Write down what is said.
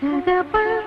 the